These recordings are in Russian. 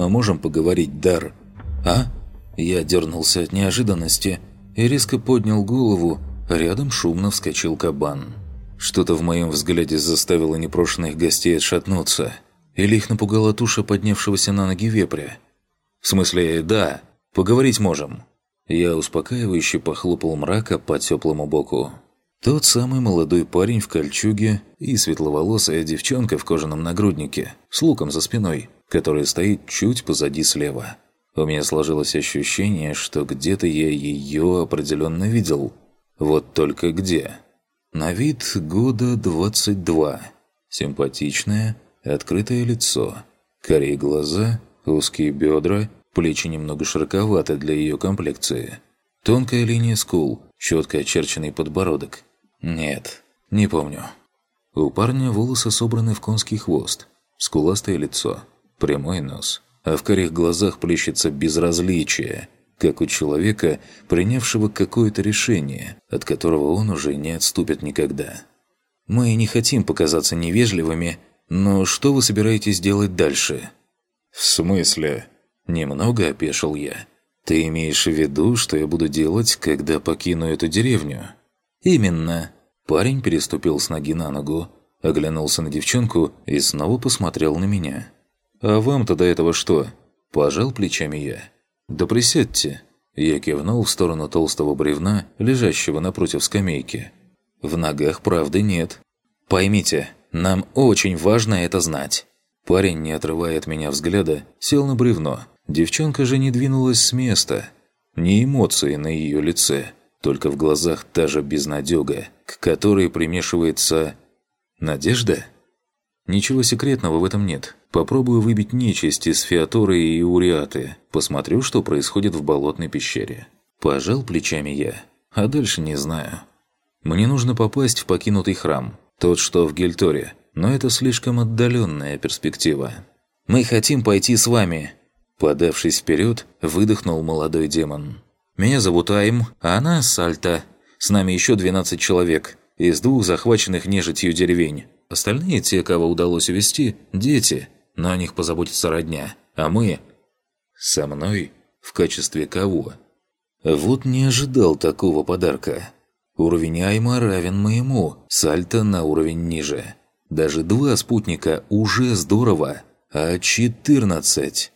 Мы можем поговорить, Дар?» «А?» Я дернулся от неожиданности и резко поднял голову, рядом шумно вскочил кабан. Что-то в моем взгляде заставило непрошенных гостей отшатнуться. Или их напугала туша поднявшегося на ноги вепря. В смысле, да, поговорить можем. Я успокаивающе похлопал мрака по теплому боку. Тот самый молодой парень в кольчуге и светловолосая девчонка в кожаном нагруднике с луком за спиной, которая стоит чуть позади слева. У меня сложилось ощущение, что где-то я ее определенно видел. Вот только где? На вид года 22. Симпатичное, открытое лицо. Корей глаза, узкие бедра, плечи немного широковаты для ее комплекции. Тонкая линия скул, четко очерченный подбородок. Нет, не помню. У парня волосы собраны в конский хвост, скуластое лицо, прямой нос, а в корих глазах плещется безразличие – как у человека, принявшего какое-то решение, от которого он уже не отступит никогда. Мы не хотим показаться невежливыми, но что вы собираетесь делать дальше? В смысле? Немного опешил я. Ты имеешь в виду, что я буду делать, когда покину эту деревню? Именно. Парень переступил с ноги на ногу, оглянулся на девчонку и снова посмотрел на меня. «А вам-то до этого что?» Пожал плечами я. «Да присядьте!» Я кивнул в сторону толстого бревна, лежащего напротив скамейки. «В ногах правды нет. Поймите, нам очень важно это знать». Парень, не отрывая от меня взгляда, сел на бревно. Девчонка же не двинулась с места. Ни эмоции на ее лице, только в глазах та же безнадега, к которой примешивается... Надежда? Ничего секретного в этом нет. Попробую выбить нечисть из Феаторы и Уриаты. Посмотрю, что происходит в болотной пещере. Пожал плечами я. А дальше не знаю. Мне нужно попасть в покинутый храм. Тот, что в Гельторе. Но это слишком отдаленная перспектива. «Мы хотим пойти с вами!» Подавшись вперед, выдохнул молодой демон. «Меня зовут Айм, а она Сальта. С нами еще 12 человек. Из двух захваченных нежитью деревень. Остальные, те, кого удалось увести, дети, но о них позаботится родня. А мы... Со мной? В качестве кого? Вот не ожидал такого подарка. Уровень Айма равен моему, сальто на уровень ниже. Даже два спутника уже здорово, а 14...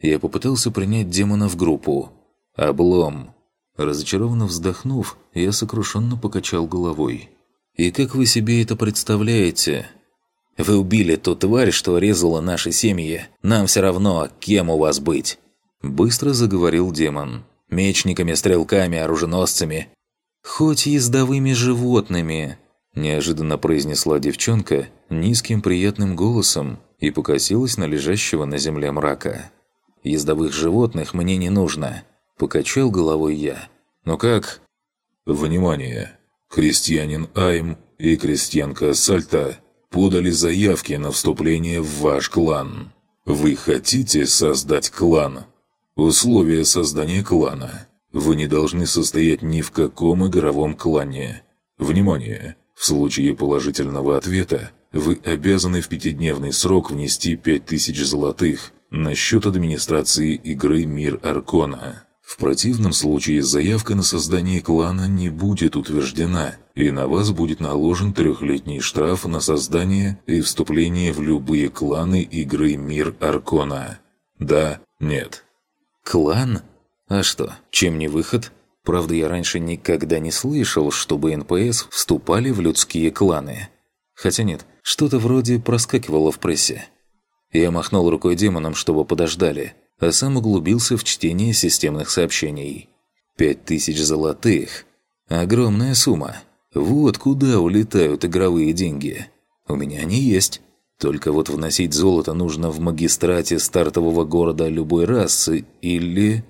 Я попытался принять демона в группу. Облом. Разочарованно вздохнув, я сокрушенно покачал головой. «И как вы себе это представляете?» «Вы убили ту тварь, что резала наши семьи. Нам все равно, кем у вас быть!» Быстро заговорил демон. «Мечниками, стрелками, оруженосцами. Хоть ездовыми животными!» Неожиданно произнесла девчонка низким приятным голосом и покосилась на лежащего на земле мрака. «Ездовых животных мне не нужно», – покачал головой я. «Ну как?» «Внимание! Крестьянин Айм и крестьянка Сальта подали заявки на вступление в ваш клан. Вы хотите создать клан? Условия создания клана. Вы не должны состоять ни в каком игровом клане. Внимание! В случае положительного ответа вы обязаны в пятидневный срок внести 5000 золотых на счет администрации игры «Мир Аркона». В противном случае заявка на создание клана не будет утверждена, и на вас будет наложен трехлетний штраф на создание и вступление в любые кланы игры «Мир Аркона». Да, нет. Клан? А что, чем не выход? Правда, я раньше никогда не слышал, чтобы НПС вступали в людские кланы. Хотя нет, что-то вроде проскакивало в прессе. Я махнул рукой демонам, чтобы подождали – а сам углубился в чтение системных сообщений. Пять тысяч золотых. Огромная сумма. Вот куда улетают игровые деньги. У меня они есть. Только вот вносить золото нужно в магистрате стартового города любой расы или...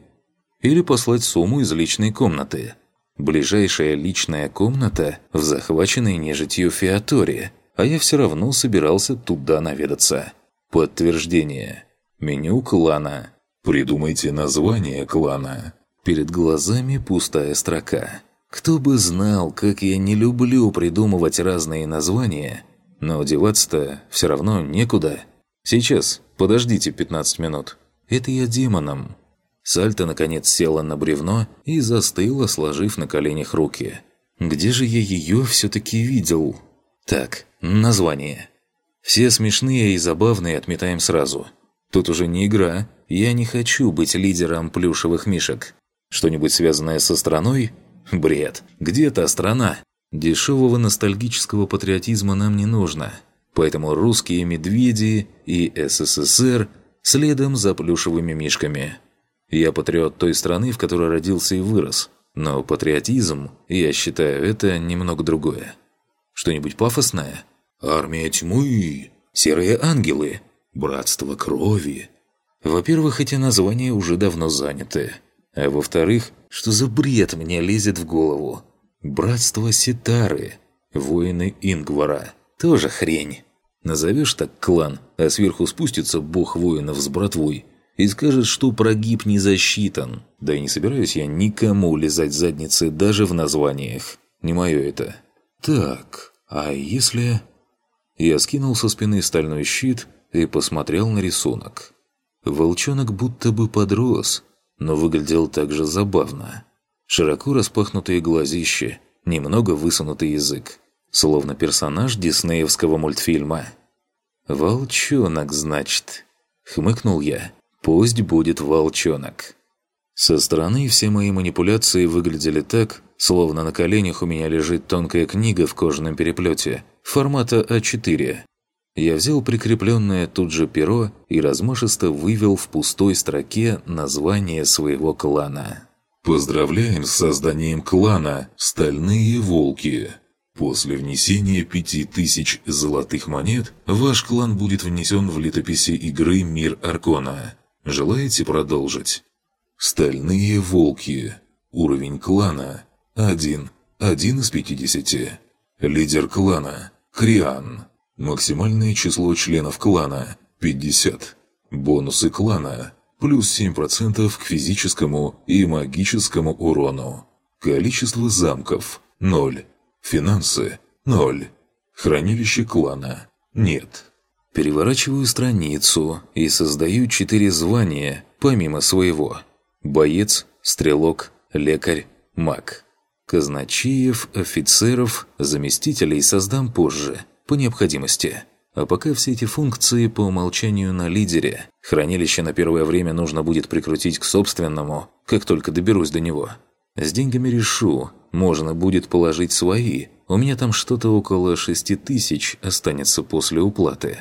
Или послать сумму из личной комнаты. Ближайшая личная комната в захваченной нежитью Феаторе, а я все равно собирался туда наведаться. Подтверждение. Меню клана. Придумайте название клана. Перед глазами пустая строка. Кто бы знал, как я не люблю придумывать разные названия, но одеваться-то все равно некуда. Сейчас, подождите 15 минут. Это я демоном. Сальта, наконец, села на бревно и застыла, сложив на коленях руки. Где же я ее все-таки видел? Так, название. Все смешные и забавные отметаем сразу. Тут уже не игра. Я не хочу быть лидером плюшевых мишек. Что-нибудь связанное со страной? Бред. Где та страна? Дешевого ностальгического патриотизма нам не нужно. Поэтому русские медведи и СССР следом за плюшевыми мишками. Я патриот той страны, в которой родился и вырос. Но патриотизм, я считаю, это немного другое. Что-нибудь пафосное? Армия тьмы, серые ангелы, братство крови. Во-первых, эти названия уже давно заняты. А во-вторых, что за бред мне лезет в голову? Братство Ситары, воины Ингвара. Тоже хрень. Назовешь так клан, а сверху спустится бог воинов с братвой и скажет, что прогиб не засчитан. Да и не собираюсь я никому лизать задницы даже в названиях. Не мое это. Так, а если... Я скинул со спины стальной щит и посмотрел на рисунок. Волчонок будто бы подрос, но выглядел так же забавно. Широко распахнутые глазища, немного высунутый язык. Словно персонаж диснеевского мультфильма. «Волчонок, значит?» — хмыкнул я. «Пусть будет волчонок». Со стороны все мои манипуляции выглядели так, словно на коленях у меня лежит тонкая книга в кожаном переплете, формата А4. Я взял прикрепленное тут же перо и размашисто вывел в пустой строке название своего клана. «Поздравляем с созданием клана «Стальные волки». После внесения пяти тысяч золотых монет ваш клан будет внесен в летописи игры «Мир Аркона». Желаете продолжить? «Стальные волки». Уровень клана – 1. 1 из 50. Лидер клана – Криан. Максимальное число членов клана – 50. Бонусы клана – плюс 7% к физическому и магическому урону. Количество замков – 0. Финансы – 0. Хранилище клана – нет. Переворачиваю страницу и создаю четыре звания, помимо своего. Боец, стрелок, лекарь, маг. Казначеев, офицеров, заместителей создам позже – по необходимости. А пока все эти функции по умолчанию на лидере. Хранилище на первое время нужно будет прикрутить к собственному, как только доберусь до него. С деньгами решу, можно будет положить свои. У меня там что-то около шести тысяч останется после уплаты.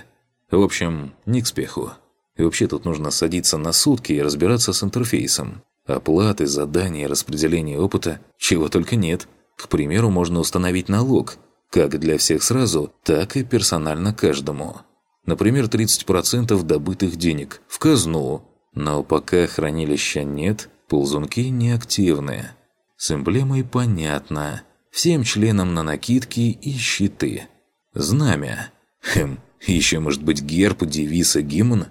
В общем, не к спеху. И вообще тут нужно садиться на сутки и разбираться с интерфейсом. Оплаты, задания, распределение опыта, чего только нет. К примеру, можно установить налог – как для всех сразу, так и персонально каждому. Например, 30% добытых денег в казну, но пока хранилища нет, ползунки неактивны. С эмблемой понятно. Всем членам на накидки и щиты. Знамя. Хм, еще может быть герб, девиз и гимн?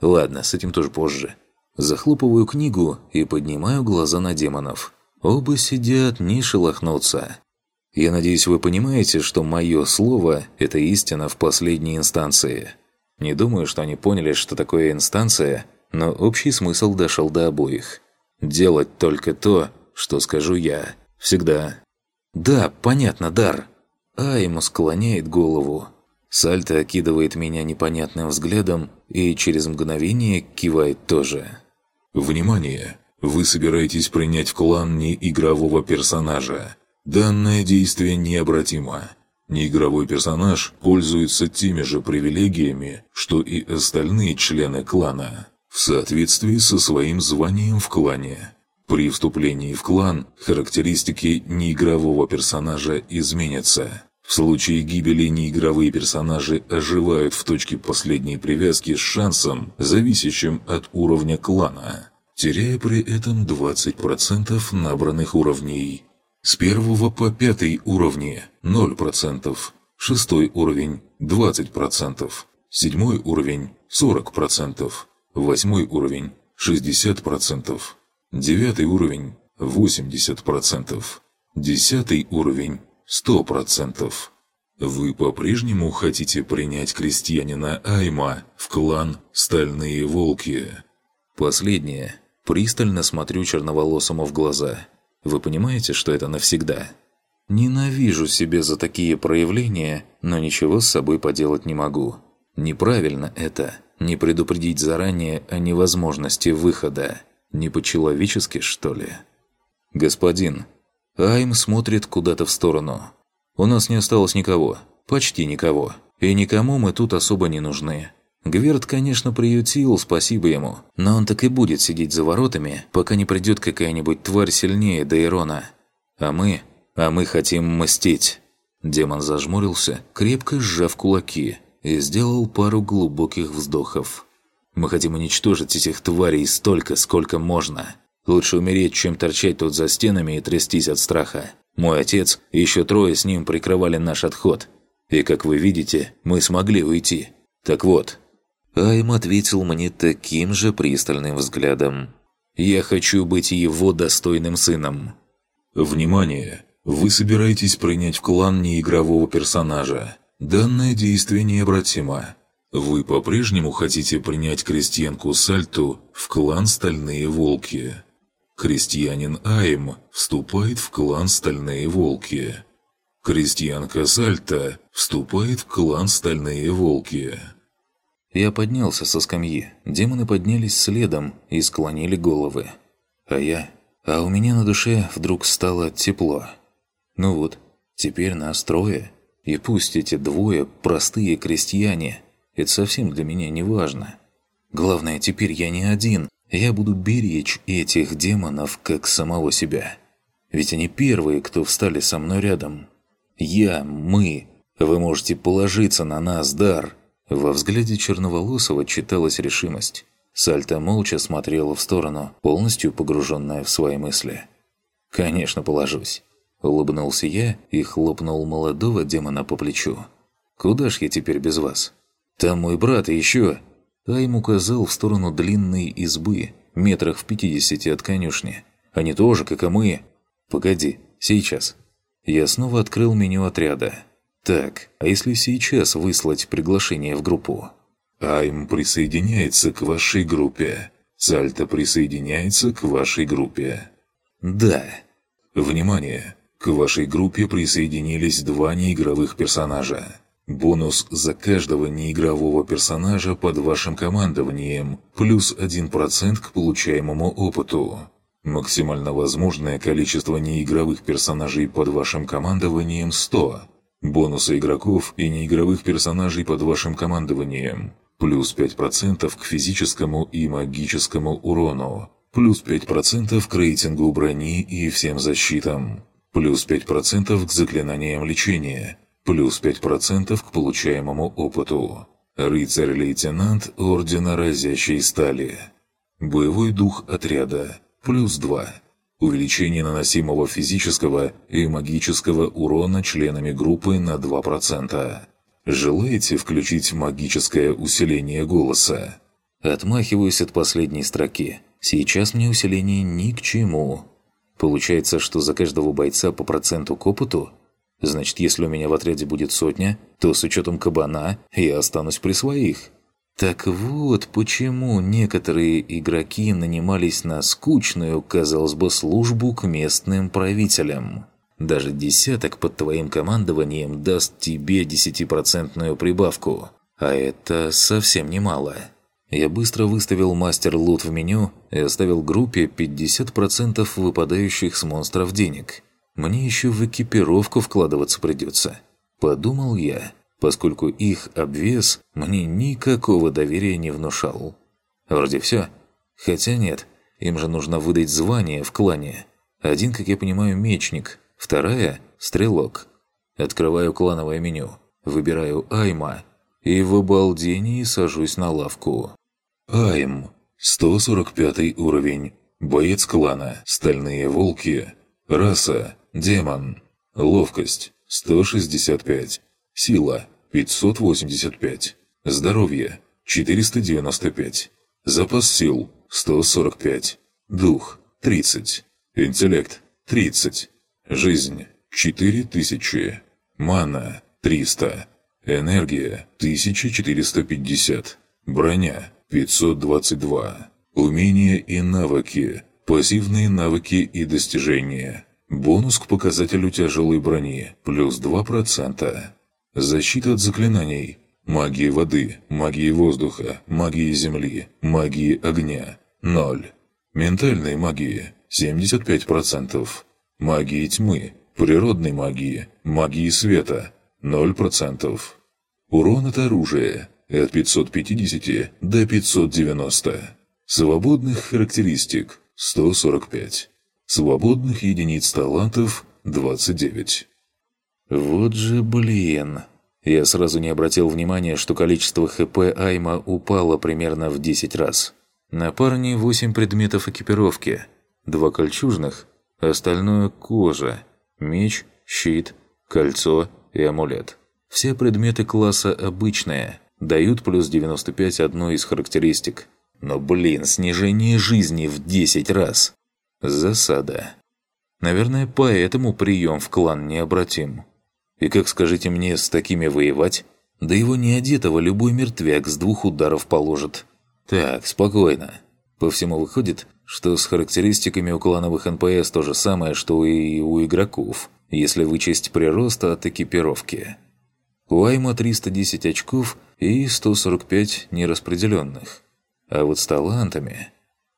Ладно, с этим тоже позже. Захлопываю книгу и поднимаю глаза на демонов. Оба сидят, не шелохнутся. Я надеюсь, вы понимаете, что мое слово – это истина в последней инстанции. Не думаю, что они поняли, что такое инстанция, но общий смысл дошел до обоих. Делать только то, что скажу я. Всегда. Да, понятно, дар. А ему склоняет голову. Сальто окидывает меня непонятным взглядом и через мгновение кивает тоже. «Внимание! Вы собираетесь принять в клан неигрового персонажа. Данное действие необратимо. Неигровой персонаж пользуется теми же привилегиями, что и остальные члены клана, в соответствии со своим званием в клане. При вступлении в клан характеристики неигрового персонажа изменятся. В случае гибели неигровые персонажи оживают в точке последней привязки с шансом, зависящим от уровня клана, теряя при этом 20% набранных уровней. С первого по пятый уровни 0%, шестой уровень 20%, седьмой уровень 40%, восьмой уровень 60%, девятый уровень 80%, десятый уровень 100%. Вы по-прежнему хотите принять крестьянина Айма в клан «Стальные волки»? Последнее. Пристально смотрю черноволосому в глаза. Вы понимаете, что это навсегда? Ненавижу себя за такие проявления, но ничего с собой поделать не могу. Неправильно это. Не предупредить заранее о невозможности выхода. Не по-человечески, что ли? Господин. Айм смотрит куда-то в сторону. У нас не осталось никого. Почти никого. И никому мы тут особо не нужны. Гверд, конечно, приютил, спасибо ему, но он так и будет сидеть за воротами, пока не придет какая-нибудь тварь сильнее Дейрона. А мы... а мы хотим мстить. Демон зажмурился, крепко сжав кулаки, и сделал пару глубоких вздохов. Мы хотим уничтожить этих тварей столько, сколько можно. Лучше умереть, чем торчать тут за стенами и трястись от страха. Мой отец и еще трое с ним прикрывали наш отход. И, как вы видите, мы смогли уйти. Так вот, Айм ответил мне таким же пристальным взглядом. «Я хочу быть его достойным сыном». «Внимание! Вы собираетесь принять в клан неигрового персонажа. Данное действие необратимо. Вы по-прежнему хотите принять крестьянку Сальту в клан Стальные Волки. Крестьянин Айм вступает в клан Стальные Волки. Крестьянка Сальта вступает в клан Стальные Волки». Я поднялся со скамьи. Демоны поднялись следом и склонили головы. А я... А у меня на душе вдруг стало тепло. Ну вот, теперь нас трое. И пусть эти двое простые крестьяне, это совсем для меня не важно. Главное, теперь я не один. Я буду беречь этих демонов как самого себя. Ведь они первые, кто встали со мной рядом. Я, мы. Вы можете положиться на нас, Дар. Во взгляде Черноволосого читалась решимость. Сальта молча смотрела в сторону, полностью погруженная в свои мысли. «Конечно, положусь». Улыбнулся я и хлопнул молодого демона по плечу. «Куда ж я теперь без вас? Там мой брат и еще...» Айм указал в сторону длинной избы, метрах в пятидесяти от конюшни. «Они тоже, как и мы...» «Погоди, сейчас». Я снова открыл меню отряда. Так, а если сейчас выслать приглашение в группу? Айм присоединяется к вашей группе. Сальто присоединяется к вашей группе. Да. Внимание! К вашей группе присоединились два неигровых персонажа. Бонус за каждого неигрового персонажа под вашим командованием плюс 1% к получаемому опыту. Максимально возможное количество неигровых персонажей под вашим командованием 100. Бонусы игроков и неигровых персонажей под вашим командованием. Плюс 5% к физическому и магическому урону. Плюс 5% к рейтингу брони и всем защитам. Плюс 5% к заклинаниям лечения. Плюс 5% к получаемому опыту. Рыцарь-лейтенант Ордена Разящей Стали. Боевой дух отряда. Плюс 2. Увеличение наносимого физического и магического урона членами группы на 2%. Желаете включить магическое усиление голоса? Отмахиваюсь от последней строки. Сейчас мне усиление ни к чему. Получается, что за каждого бойца по проценту к опыту? Значит, если у меня в отряде будет сотня, то с учетом кабана я останусь при своих. Так вот, почему некоторые игроки нанимались на скучную, казалось бы, службу к местным правителям. Даже десяток под твоим командованием даст тебе десятипроцентную прибавку. А это совсем немало. Я быстро выставил мастер-лут в меню и оставил группе 50% выпадающих с монстров денег. Мне еще в экипировку вкладываться придется. Подумал я поскольку их обвес мне никакого доверия не внушал. Вроде все. Хотя нет, им же нужно выдать звание в клане. Один, как я понимаю, мечник, вторая – стрелок. Открываю клановое меню, выбираю Айма и в обалдении сажусь на лавку. Айм, 145 уровень, боец клана «Стальные волки», раса – демон, ловкость – 165, сила 585. Здоровье – 495. Запас сил – 145. Дух – 30. Интеллект – 30. Жизнь – 4000. Мана – 300. Энергия – 1450. Броня – 522. Умения и навыки. Пассивные навыки и достижения. Бонус к показателю тяжелой брони. Плюс 2%. Защита от заклинаний. Магии воды, магии воздуха, магии земли, магии огня. 0. Ментальной магии. 75%. Магии тьмы, природной магии, магии света. 0%. Урон от оружия от 550 до 590. Свободных характеристик 145. Свободных единиц талантов 29. Вот же блин. Я сразу не обратил внимания, что количество ХП Айма упало примерно в 10 раз. На парне 8 предметов экипировки. Два кольчужных, остальное – кожа, меч, щит, кольцо и амулет. Все предметы класса обычные, дают плюс 95 одной из характеристик. Но, блин, снижение жизни в 10 раз. Засада. Наверное, поэтому прием в клан необратим. И как, скажите мне, с такими воевать? Да его не одетого любой мертвяк с двух ударов положит. Так, спокойно. По всему выходит, что с характеристиками у клановых НПС то же самое, что и у игроков, если вычесть прирост от экипировки. У Айма 310 очков и 145 нераспределенных. А вот с талантами...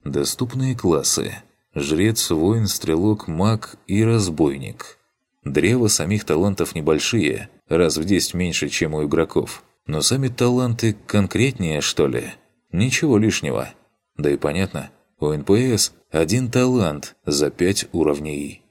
Доступные классы. Жрец, воин, стрелок, маг и разбойник. Древо самих талантов небольшие, раз в 10 меньше, чем у игроков. Но сами таланты конкретнее, что ли? Ничего лишнего. Да и понятно, у НПС один талант за 5 уровней.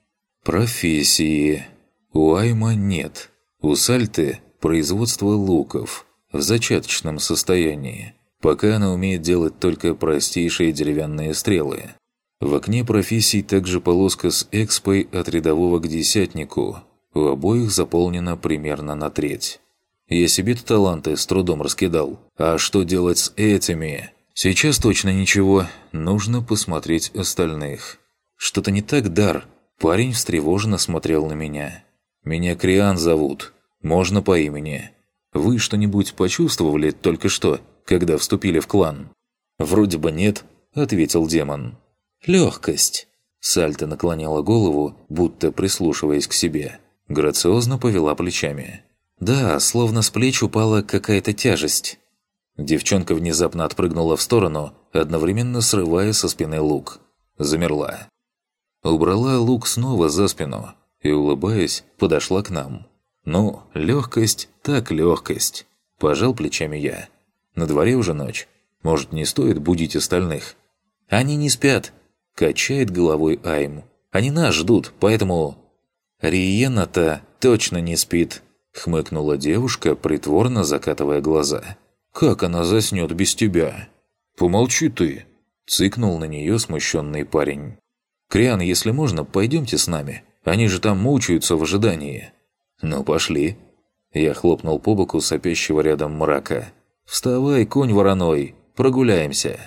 Профессии. У Айма нет. У Сальты производство луков в зачаточном состоянии. Пока она умеет делать только простейшие деревянные стрелы. В окне профессий также полоска с экспой от рядового к десятнику. У обоих заполнена примерно на треть. Я себе-то таланты с трудом раскидал. А что делать с этими? Сейчас точно ничего. Нужно посмотреть остальных. Что-то не так, Дар. Парень встревоженно смотрел на меня. Меня Криан зовут. Можно по имени. Вы что-нибудь почувствовали только что, когда вступили в клан?» «Вроде бы нет», — ответил демон. «Легкость». Сальта наклонила голову, будто прислушиваясь к себе. Грациозно повела плечами. «Да, словно с плеч упала какая-то тяжесть». Девчонка внезапно отпрыгнула в сторону, одновременно срывая со спины лук. Замерла. Убрала лук снова за спину и, улыбаясь, подошла к нам. «Ну, легкость так легкость», – пожал плечами я. «На дворе уже ночь. Может, не стоит будить остальных?» «Они не спят», – качает головой Айм. «Они нас ждут, поэтому...» «Риена-то точно не спит», – хмыкнула девушка, притворно закатывая глаза. «Как она заснет без тебя?» «Помолчи ты», – цыкнул на нее смущенный парень. «Криан, если можно, пойдемте с нами. Они же там мучаются в ожидании». «Ну, пошли». Я хлопнул по боку сопящего рядом мрака. «Вставай, конь вороной, прогуляемся».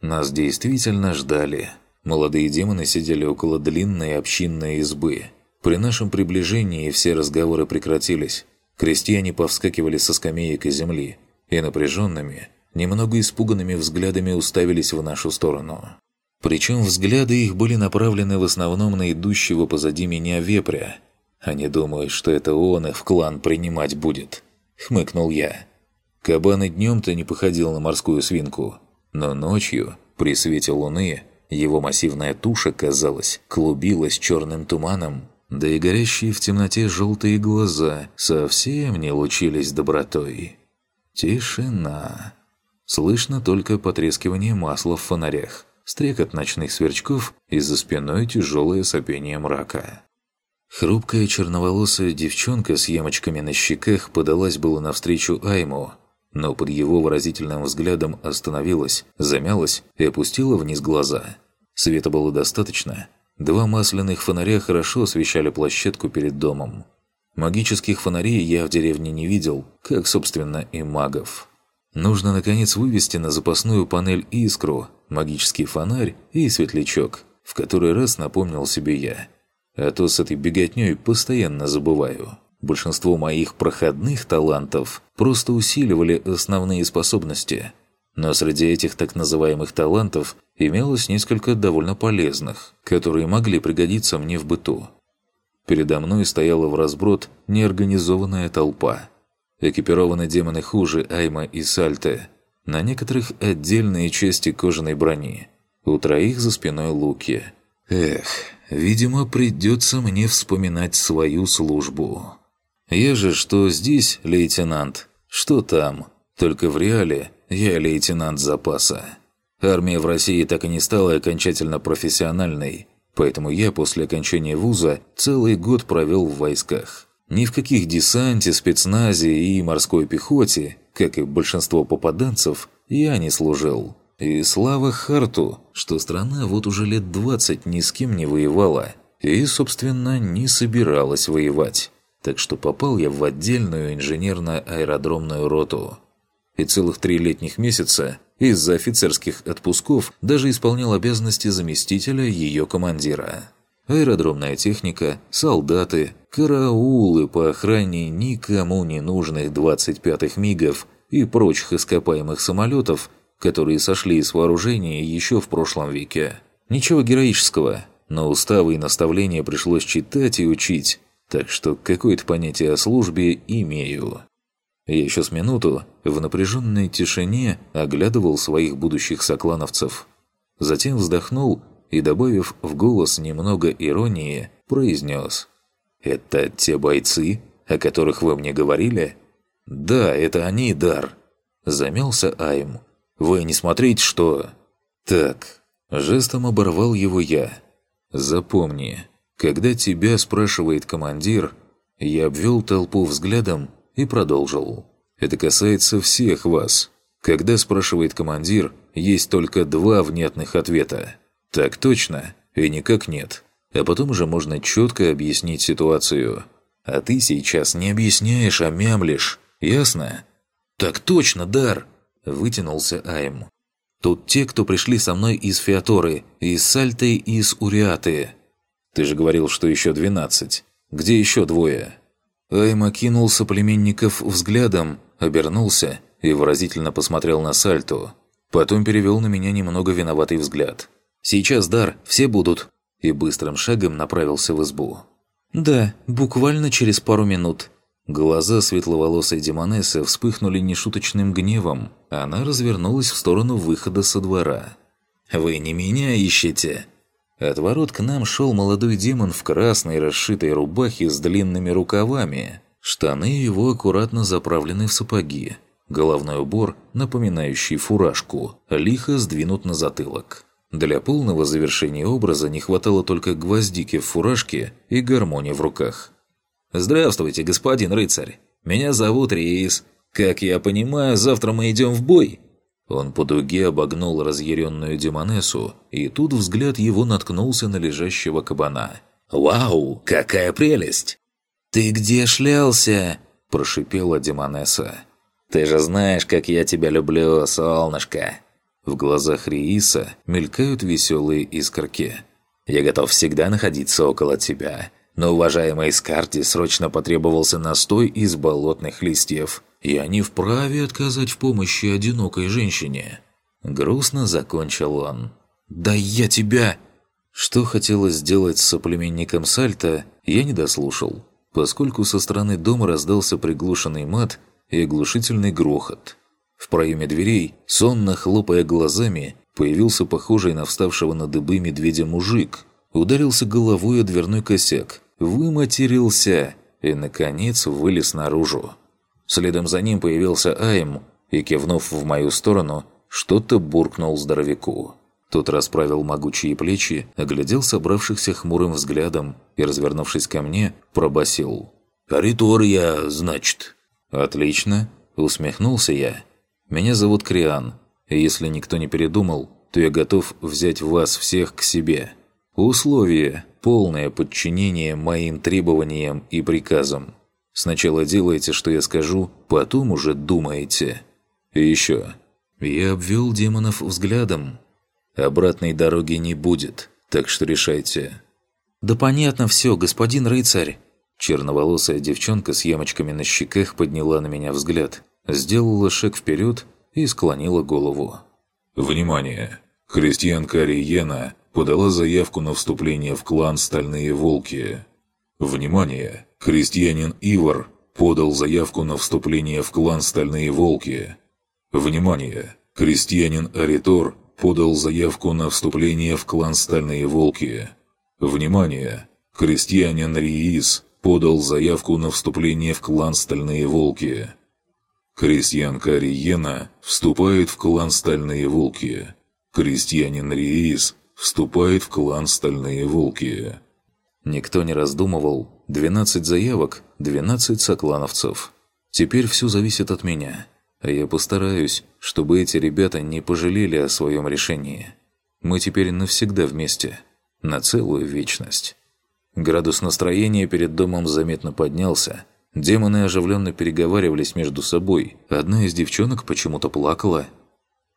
Нас действительно ждали. Молодые демоны сидели около длинной общинной избы. При нашем приближении все разговоры прекратились. Крестьяне повскакивали со скамеек и земли и напряженными, немного испуганными взглядами уставились в нашу сторону. Причем взгляды их были направлены в основном на идущего позади меня вепря – они думают, что это он их в клан принимать будет», — хмыкнул я. Кабан и днем-то не походил на морскую свинку, но ночью, при свете луны, его массивная туша, казалось, клубилась черным туманом, да и горящие в темноте желтые глаза совсем не лучились добротой. Тишина. Слышно только потрескивание масла в фонарях, стрекот ночных сверчков и за спиной тяжелое сопение мрака. Хрупкая черноволосая девчонка с ямочками на щеках подалась было навстречу Айму, но под его выразительным взглядом остановилась, замялась и опустила вниз глаза. Света было достаточно. Два масляных фонаря хорошо освещали площадку перед домом. Магических фонарей я в деревне не видел, как, собственно, и магов. Нужно, наконец, вывести на запасную панель искру, магический фонарь и светлячок, в который раз напомнил себе я – а то с этой беготней постоянно забываю. Большинство моих проходных талантов просто усиливали основные способности. Но среди этих так называемых талантов имелось несколько довольно полезных, которые могли пригодиться мне в быту. Передо мной стояла в разброд неорганизованная толпа. Экипированы демоны хуже Айма и Сальте. На некоторых отдельные части кожаной брони. У троих за спиной луки. Эх, видимо, придется мне вспоминать свою службу. Я же что здесь, лейтенант, что там. Только в реале я лейтенант запаса. Армия в России так и не стала окончательно профессиональной, поэтому я после окончания вуза целый год провел в войсках. Ни в каких десанте, спецназе и морской пехоте, как и большинство попаданцев, я не служил. И слава Харту, что страна вот уже лет 20 ни с кем не воевала и, собственно, не собиралась воевать. Так что попал я в отдельную инженерно-аэродромную роту. И целых три летних месяца из-за офицерских отпусков даже исполнял обязанности заместителя ее командира. Аэродромная техника, солдаты, караулы по охране никому не нужных 25-х МИГов и прочих ископаемых самолетов, которые сошли из вооружения еще в прошлом веке. Ничего героического, но уставы и наставления пришлось читать и учить, так что какое-то понятие о службе имею. Я еще с минуту в напряженной тишине оглядывал своих будущих соклановцев. Затем вздохнул и, добавив в голос немного иронии, произнес. «Это те бойцы, о которых вы мне говорили?» «Да, это они, Дар», – замялся Айм. «Вы не смотрите, что...» «Так...» – жестом оборвал его я. «Запомни, когда тебя спрашивает командир...» Я обвел толпу взглядом и продолжил. «Это касается всех вас. Когда спрашивает командир, есть только два внятных ответа. Так точно и никак нет. А потом уже можно четко объяснить ситуацию. А ты сейчас не объясняешь, а мямлишь. Ясно?» «Так точно, Дар!» – вытянулся Айм. «Тут те, кто пришли со мной из Феаторы, из Сальты и из Уриаты. Ты же говорил, что еще двенадцать. Где еще двое?» Айма кинул соплеменников взглядом, обернулся и выразительно посмотрел на Сальту. Потом перевел на меня немного виноватый взгляд. «Сейчас, Дар, все будут!» И быстрым шагом направился в избу. «Да, буквально через пару минут». Глаза светловолосой демонессы вспыхнули нешуточным гневом. Она развернулась в сторону выхода со двора. «Вы не меня ищете?» От ворот к нам шел молодой демон в красной расшитой рубахе с длинными рукавами. Штаны его аккуратно заправлены в сапоги. Головной убор, напоминающий фуражку, лихо сдвинут на затылок. Для полного завершения образа не хватало только гвоздики в фуражке и гармонии в руках. «Здравствуйте, господин рыцарь! Меня зовут Рейс. Как я понимаю, завтра мы идем в бой?» Он по дуге обогнул разъяренную демонессу, и тут взгляд его наткнулся на лежащего кабана. «Вау, какая прелесть!» «Ты где шлялся?» – прошипела демонесса. «Ты же знаешь, как я тебя люблю, солнышко!» В глазах Рииса мелькают веселые искорки. «Я готов всегда находиться около тебя, но уважаемой Скарте срочно потребовался настой из болотных листьев и они вправе отказать в помощи одинокой женщине. Грустно закончил он. «Да я тебя!» Что хотелось сделать с соплеменником Сальта, я не дослушал, поскольку со стороны дома раздался приглушенный мат и оглушительный грохот. В проеме дверей, сонно хлопая глазами, появился похожий на вставшего на дыбы медведя мужик, ударился головой о дверной косяк, выматерился и, наконец, вылез наружу. Следом за ним появился Айм и, кивнув в мою сторону, что-то буркнул здоровяку. Тот расправил могучие плечи, оглядел собравшихся хмурым взглядом и, развернувшись ко мне, пробасил. «Аритория, значит?» «Отлично», — усмехнулся я. «Меня зовут Криан, и если никто не передумал, то я готов взять вас всех к себе. Условие – полное подчинение моим требованиям и приказам. Сначала делайте, что я скажу, потом уже думаете. И еще. Я обвел демонов взглядом. Обратной дороги не будет, так что решайте. «Да понятно все, господин рыцарь!» Черноволосая девчонка с ямочками на щеках подняла на меня взгляд, сделала шаг вперед и склонила голову. «Внимание! Христианка Риена подала заявку на вступление в клан «Стальные волки». Внимание! Крестьянин Ивар подал заявку на вступление в клан «Стальные волки». Внимание! Крестьянин Аритор подал заявку на вступление в клан «Стальные волки». Внимание! Крестьянин Риис подал заявку на вступление в клан «Стальные волки». Крестьянка Риена вступает в клан «Стальные волки». Крестьянин Риис вступает в клан «Стальные волки». Никто не раздумывал. 12 заявок, 12 соклановцев. Теперь все зависит от меня. А я постараюсь, чтобы эти ребята не пожалели о своем решении. Мы теперь навсегда вместе. На целую вечность. Градус настроения перед домом заметно поднялся. Демоны оживленно переговаривались между собой. Одна из девчонок почему-то плакала.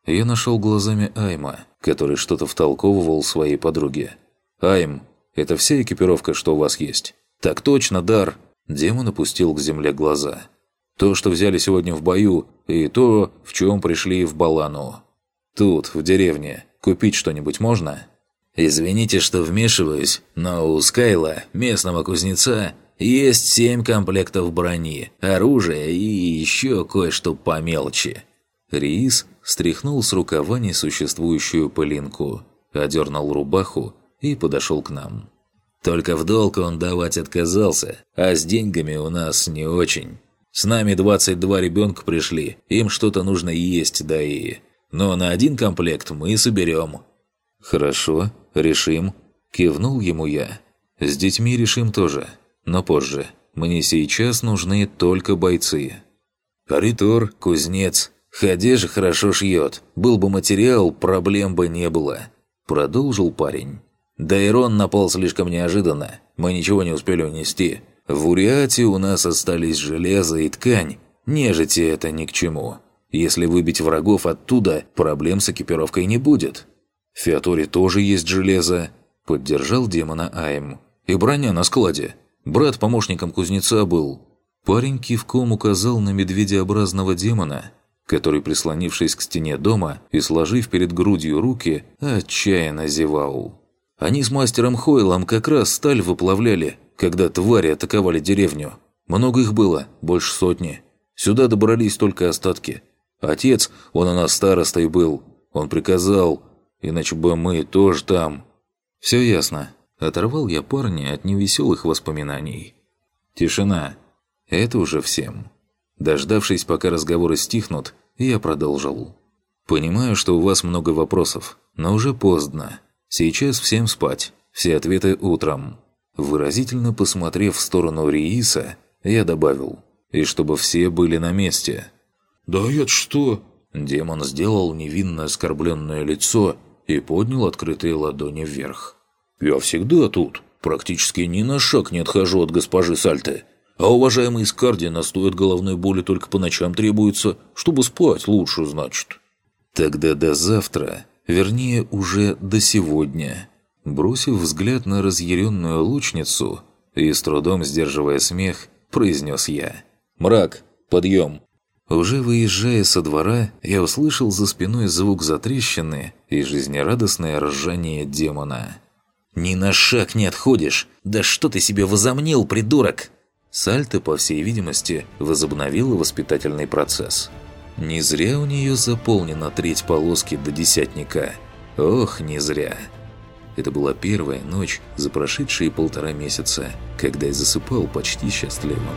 Я нашел глазами Айма, который что-то втолковывал своей подруге. «Айм, это вся экипировка, что у вас есть?» «Так точно, Дар!» Демон опустил к земле глаза. То, что взяли сегодня в бою, и то, в чем пришли в Балану. Тут, в деревне, купить что-нибудь можно? Извините, что вмешиваюсь, но у Скайла, местного кузнеца, есть семь комплектов брони, оружия и еще кое-что по мелочи. Риис стряхнул с рукава несуществующую пылинку, одернул рубаху и подошел к нам. Только в долг он давать отказался, а с деньгами у нас не очень. С нами 22 ребенка пришли, им что-то нужно есть, да и... Но на один комплект мы соберем». «Хорошо, решим», – кивнул ему я. «С детьми решим тоже, но позже. Мне сейчас нужны только бойцы». «Ритор, кузнец, Хадеж хорошо шьет. Был бы материал, проблем бы не было», – продолжил парень. «Дайрон напал слишком неожиданно. Мы ничего не успели унести. В Уриате у нас остались железо и ткань. Нежити это ни к чему. Если выбить врагов оттуда, проблем с экипировкой не будет. В Феаторе тоже есть железо. Поддержал демона Айм. И броня на складе. Брат помощником кузнеца был. Парень кивком указал на медведеобразного демона, который, прислонившись к стене дома и сложив перед грудью руки, отчаянно зевал. Они с мастером Хойлом как раз сталь выплавляли, когда твари атаковали деревню. Много их было, больше сотни. Сюда добрались только остатки. Отец, он у нас старостой был, он приказал, иначе бы мы тоже там. Все ясно. Оторвал я парня от невеселых воспоминаний. Тишина. Это уже всем. Дождавшись, пока разговоры стихнут, я продолжил. «Понимаю, что у вас много вопросов, но уже поздно. Сейчас всем спать. Все ответы утром. Выразительно посмотрев в сторону Рииса, я добавил, и чтобы все были на месте. «Да это что?» Демон сделал невинно оскорбленное лицо и поднял открытые ладони вверх. «Я всегда тут. Практически ни на шаг не отхожу от госпожи Сальты. А уважаемый Скарди настоит головной боли только по ночам требуется, чтобы спать лучше, значит». «Тогда до завтра, вернее, уже до сегодня». Бросив взгляд на разъяренную лучницу и с трудом сдерживая смех, произнес я. «Мрак, подъем!» Уже выезжая со двора, я услышал за спиной звук затрещины и жизнерадостное ржание демона. «Ни на шаг не отходишь! Да что ты себе возомнил, придурок!» Сальто, по всей видимости, возобновила воспитательный процесс. Не зря у нее заполнена треть полоски до десятника. Ох, не зря. Это была первая ночь за прошедшие полтора месяца, когда я засыпал почти счастливым.